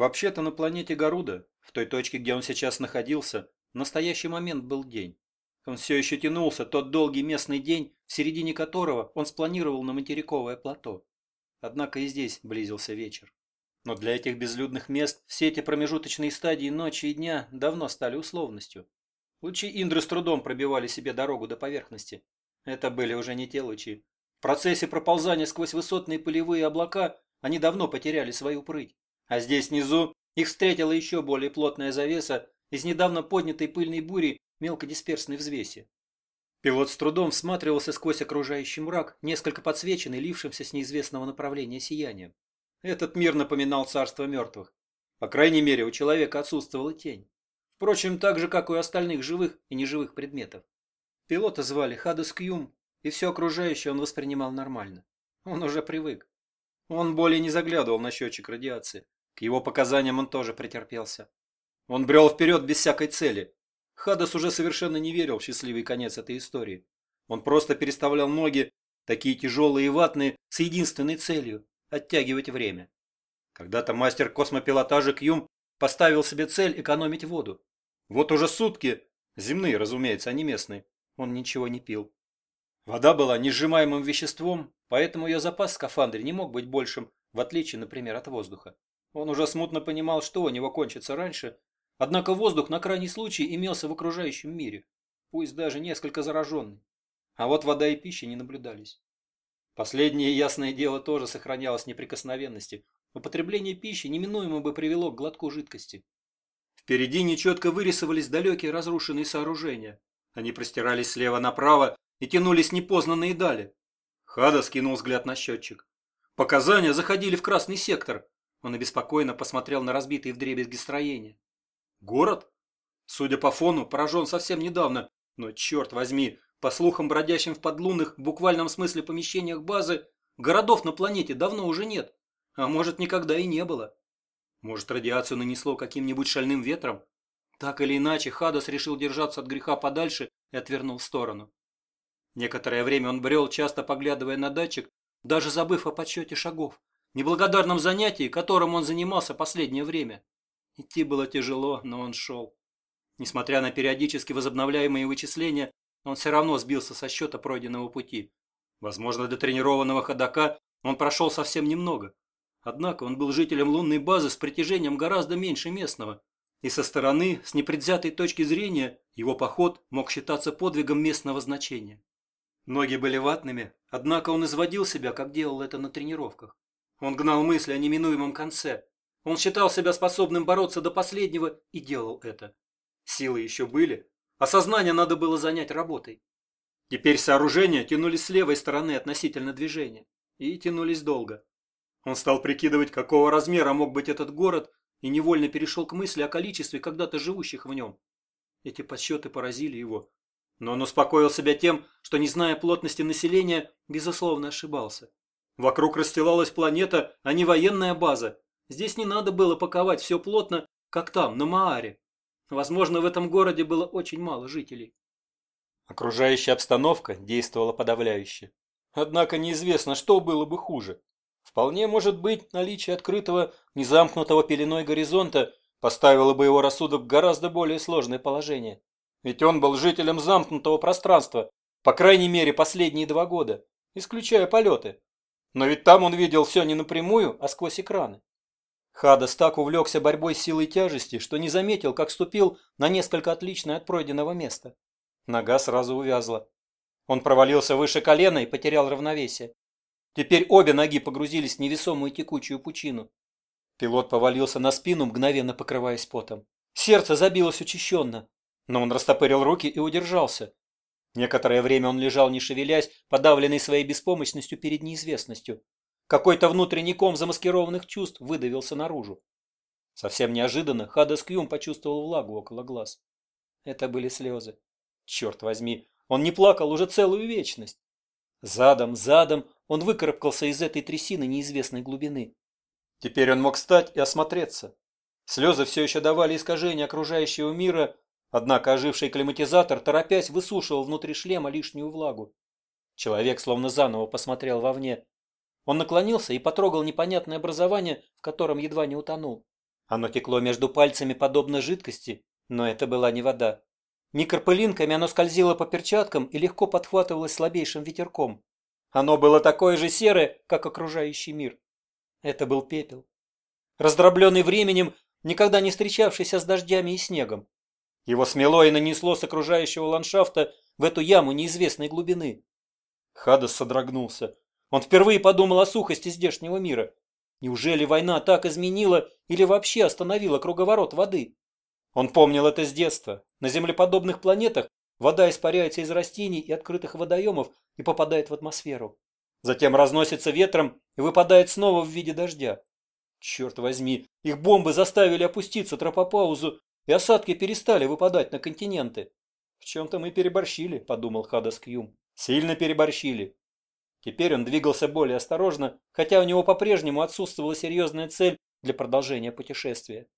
Вообще-то на планете Гаруда, в той точке, где он сейчас находился, в настоящий момент был день. Он все еще тянулся, тот долгий местный день, в середине которого он спланировал на материковое плато. Однако и здесь близился вечер. Но для этих безлюдных мест все эти промежуточные стадии ночи и дня давно стали условностью. Лучи Индры с трудом пробивали себе дорогу до поверхности. Это были уже не те лучи. В процессе проползания сквозь высотные полевые облака они давно потеряли свою прыть. А здесь внизу их встретила еще более плотная завеса из недавно поднятой пыльной бури мелкодисперсной взвеси. Пилот с трудом всматривался сквозь окружающий мрак, несколько подсвеченный, лившимся с неизвестного направления сиянием. Этот мир напоминал царство мертвых. По крайней мере, у человека отсутствовала тень. Впрочем, так же, как и у остальных живых и неживых предметов. Пилота звали Хадес Кьюм, и все окружающее он воспринимал нормально. Он уже привык. Он более не заглядывал на счетчик радиации. Его показаниям он тоже претерпелся. Он брел вперед без всякой цели. Хадас уже совершенно не верил в счастливый конец этой истории. Он просто переставлял ноги, такие тяжелые и ватные, с единственной целью – оттягивать время. Когда-то мастер космопилотажа Кьюм поставил себе цель экономить воду. Вот уже сутки, земные, разумеется, а не местные, он ничего не пил. Вода была несжимаемым веществом, поэтому ее запас в скафандре не мог быть большим, в отличие, например, от воздуха. Он уже смутно понимал, что у него кончится раньше, однако воздух на крайний случай имелся в окружающем мире, пусть даже несколько зараженный. А вот вода и пища не наблюдались. Последнее ясное дело тоже сохранялось неприкосновенности. Употребление пищи неминуемо бы привело к глотку жидкости. Впереди нечетко вырисовались далекие разрушенные сооружения. Они простирались слева направо и тянулись непознанные дали. Хада скинул взгляд на счетчик. Показания заходили в красный сектор. Он обеспокоенно посмотрел на разбитые вдребезги строения. Город? Судя по фону, поражен совсем недавно. Но, черт возьми, по слухам, бродящим в подлунных, в буквальном смысле помещениях базы, городов на планете давно уже нет. А может, никогда и не было. Может, радиацию нанесло каким-нибудь шальным ветром? Так или иначе, Хадас решил держаться от греха подальше и отвернул в сторону. Некоторое время он брел, часто поглядывая на датчик, даже забыв о подсчете шагов, неблагодарном занятии, которым он занимался последнее время. Идти было тяжело, но он шел. Несмотря на периодически возобновляемые вычисления, он все равно сбился со счета пройденного пути. Возможно, до тренированного ходока он прошел совсем немного. Однако он был жителем лунной базы с притяжением гораздо меньше местного, и со стороны, с непредвзятой точки зрения, его поход мог считаться подвигом местного значения. Ноги были ватными, однако он изводил себя, как делал это на тренировках. Он гнал мысли о неминуемом конце. Он считал себя способным бороться до последнего и делал это. Силы еще были, а сознание надо было занять работой. Теперь сооружения тянулись с левой стороны относительно движения. И тянулись долго. Он стал прикидывать, какого размера мог быть этот город, и невольно перешел к мысли о количестве когда-то живущих в нем. Эти подсчеты поразили его. Но он успокоил себя тем, что, не зная плотности населения, безусловно ошибался. Вокруг расстилалась планета, а не военная база. Здесь не надо было паковать все плотно, как там, на Мааре. Возможно, в этом городе было очень мало жителей. Окружающая обстановка действовала подавляюще. Однако неизвестно, что было бы хуже. Вполне может быть, наличие открытого, незамкнутого пеленой горизонта поставило бы его рассудок в гораздо более сложное положение. Ведь он был жителем замкнутого пространства, по крайней мере последние два года, исключая полеты. Но ведь там он видел все не напрямую, а сквозь экраны. Хадас так увлекся борьбой с силой тяжести, что не заметил, как ступил на несколько отличное от пройденного места. Нога сразу увязла. Он провалился выше колена и потерял равновесие. Теперь обе ноги погрузились в невесомую текучую пучину. Пилот повалился на спину, мгновенно покрываясь потом. Сердце забилось учащенно, но он растопырил руки и удержался. Некоторое время он лежал, не шевелясь, подавленный своей беспомощностью перед неизвестностью. Какой-то внутренний ком замаскированных чувств выдавился наружу. Совсем неожиданно Хадас Кьюм почувствовал влагу около глаз. Это были слезы. Черт возьми, он не плакал уже целую вечность. Задом, задом он выкарабкался из этой трясины неизвестной глубины. Теперь он мог встать и осмотреться. Слезы все еще давали искажение окружающего мира, однако оживший климатизатор, торопясь, высушивал внутри шлема лишнюю влагу. Человек словно заново посмотрел вовне. Он наклонился и потрогал непонятное образование, в котором едва не утонул. Оно текло между пальцами подобно жидкости, но это была не вода. Микропылинками оно скользило по перчаткам и легко подхватывалось слабейшим ветерком. Оно было такое же серое, как окружающий мир. Это был пепел. Раздробленный временем, никогда не встречавшийся с дождями и снегом. Его смело и нанесло с окружающего ландшафта в эту яму неизвестной глубины. Хадас содрогнулся. Он впервые подумал о сухости здешнего мира. Неужели война так изменила или вообще остановила круговорот воды? Он помнил это с детства. На землеподобных планетах вода испаряется из растений и открытых водоемов и попадает в атмосферу. Затем разносится ветром и выпадает снова в виде дождя. Черт возьми, их бомбы заставили опуститься тропопаузу, и осадки перестали выпадать на континенты. В чем-то мы переборщили, подумал Хадас Кьюм. Сильно переборщили. Теперь он двигался более осторожно, хотя у него по-прежнему отсутствовала серьезная цель для продолжения путешествия.